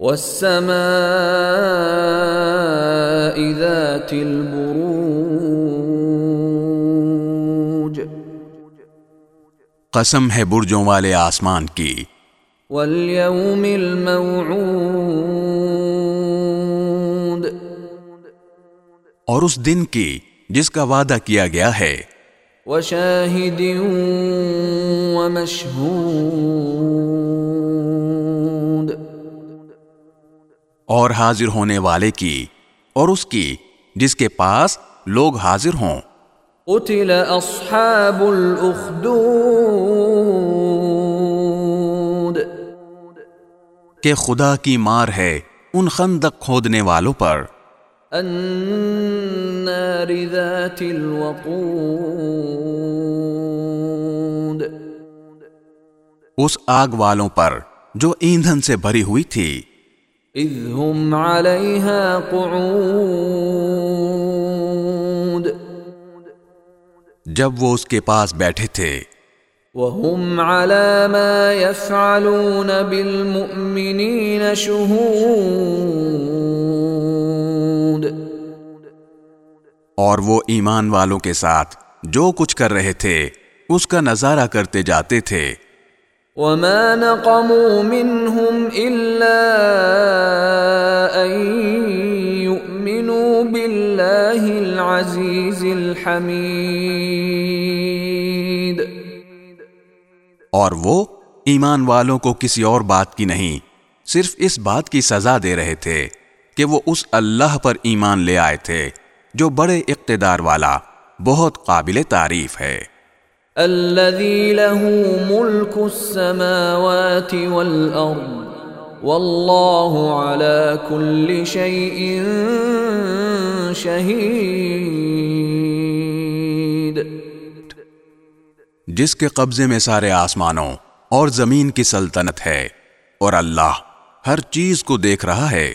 والسماء ذات البروج. قسم ہے برجوں والے آسمان کی۔ والیوم الموعود. اور اس دن کی جس کا وعدہ کیا گیا ہے۔ وشاہد ومشہود. اور حاضر ہونے والے کی اور اس کی جس کے پاس لوگ حاضر ہوں۔ قتل اصحاب الاخدود کہ خدا کی مار ہے ان خندق کھودنے والوں پر۔ النار ذات الوقود اس آگ والوں پر جو ایندھن سے بھری ہوئی تھی۔ اذ هم علیہا قعود. جب وہ اس کے پاس بیٹھے تھے۔ وهم على ما يفعلون بالمؤمنين شهود. اور وہ ایمان والوں کے ساتھ جو کچھ کر رہے تھے اس کا نظارہ کرتے جاتے تھے۔ وما نقموا منهم إلا العزيز الحميد. اور وہ ایمان والوں کو کسی اور بات کی نہیں صرف اس بات کی سزا دے رہے تھے کہ وہ اس اللہ پر ایمان لے آئے تھے جو بڑے اقتدار والا بہت قابل تعریف ہے۔ الذي له ملك السماوات والأرض والله على كل شيء شهيد جس کے قبضے میں سارے آسمانوں اور زمین کی سلطنت ہے اور اللہ ہر چیز کو دیکھ رہا ہے۔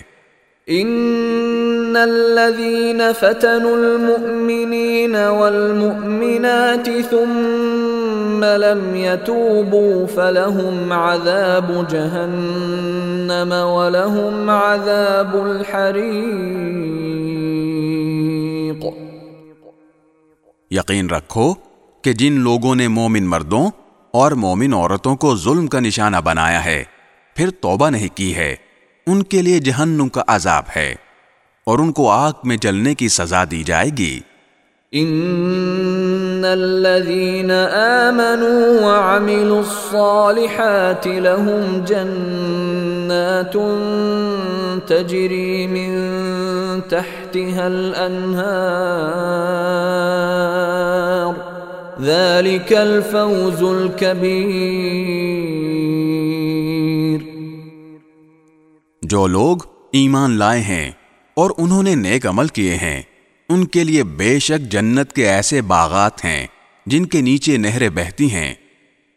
ان الذين فتنوا المؤمنين والمؤمنات ثم لم يتوبوا فلهم عذاب جهنم ولهم عذاب الحريق یقین رکھو کہ جن لوگوں نے مومن مردوں اور مومن عورتوں کو ظلم کا نشانہ بنایا ہے پھر توبہ نہیں کی ہے۔ ان کے لیے جہنم کا عذاب ہے اور ان کو آگ میں جلنے کی سزا دی جائے گی۔ ان الذين امنوا وعملوا الصالحات لهم جنات تجري من تحتها الانهار ذلك الفوز الكبير جو لوگ ایمان لائے ہیں اور انہوں نے نیک عمل کیے ہیں، ان کے لیے بے شک جنت کے ایسے باغات ہیں جن کے نیچے نہریں بہتی ہیں۔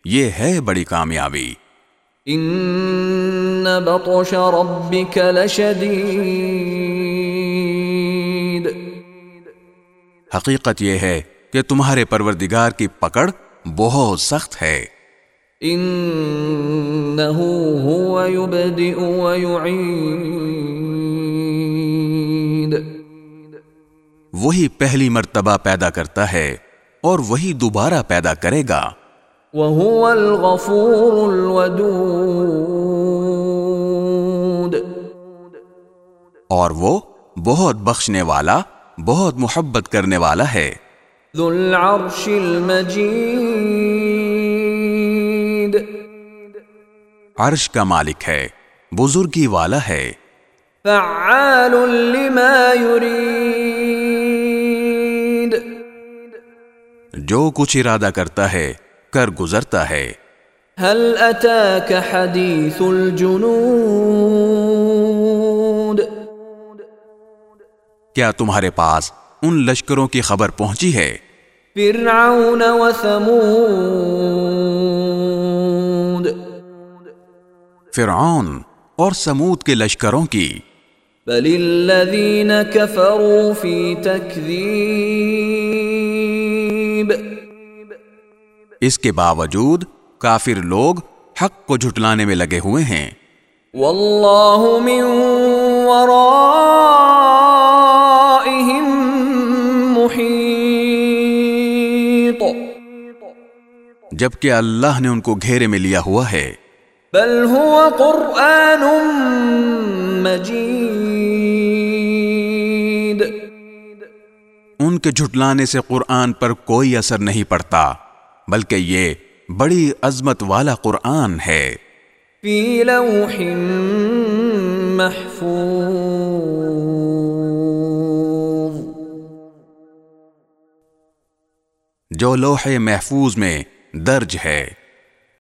یہ ہے بڑی کامیابی۔ ان بطش ربك لشدید حقیقت یہ ہے کہ تمہارے پروردگار کی پکڑ بہت سخت ہے۔ انه هو يبدئ ويعيد۔ وہی پہلی مرتبہ پیدا کرتا ہے اور وہی دوبارہ پیدا کرے گا۔ وهو الغفور الودود. اور وہ بہت بخشنے والا بہت محبت کرنے والا ہے۔ ذو العرش المجید. عرش کا مالک ہے بزرگی والا ہے۔ فعال لما يريد. جو کچھ ارادہ کرتا ہے کر گزرتا ہے۔ هل اتاك حديث الجنود؟ کیا تمہارے پاس ان لشکروں کی خبر پہنچی ہے؟ فرعون وثمود فرعون اور سمود کے لشکروں کی۔ بل الذين كفروا في تكذيب۔ اس کے باوجود کافر لوگ حق کو جھٹلانے میں لگے ہوئے ہیں۔ والله من ورائهم محيط۔ جبکہ اللہ نے ان کو گھیرے میں لیا ہوا ہے۔ بل هو قرآن مجيد۔ ان کے جھٹلانے سے قرآن پر کوئی اثر نہیں پڑتا۔ بلکہ یہ بڑی عظمت والا قرآن ہے۔ في لوح محفوظ۔ جو لوح محفوظ میں درج ہے۔